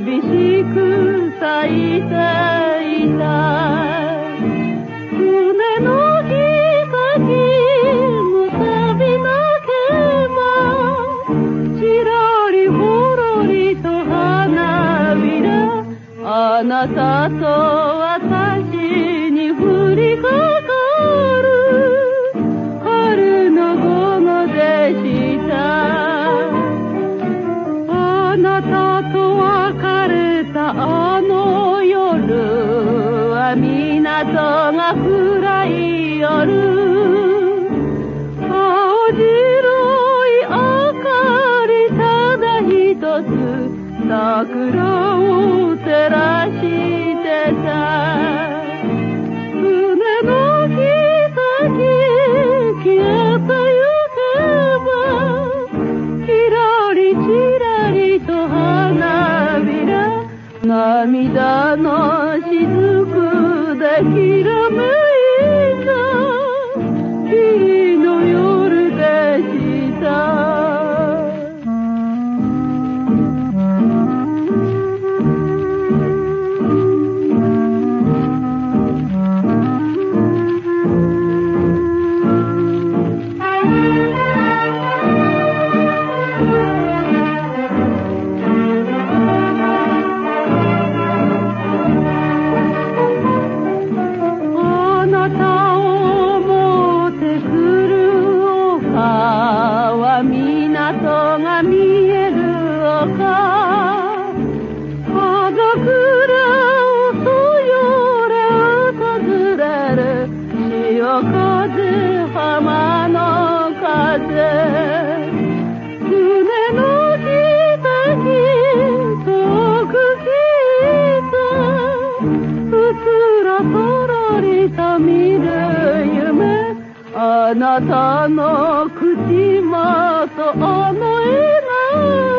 りく咲いていた船のひ先むさびなけばちらりほろりと花びらあなたと私に降りかか暗い夜青白い明かりただ一つ桜を照らしてた。船のひ先消えてゆけばきらりちらりと花びら涙の雫できらめあなたの口元あの笑顔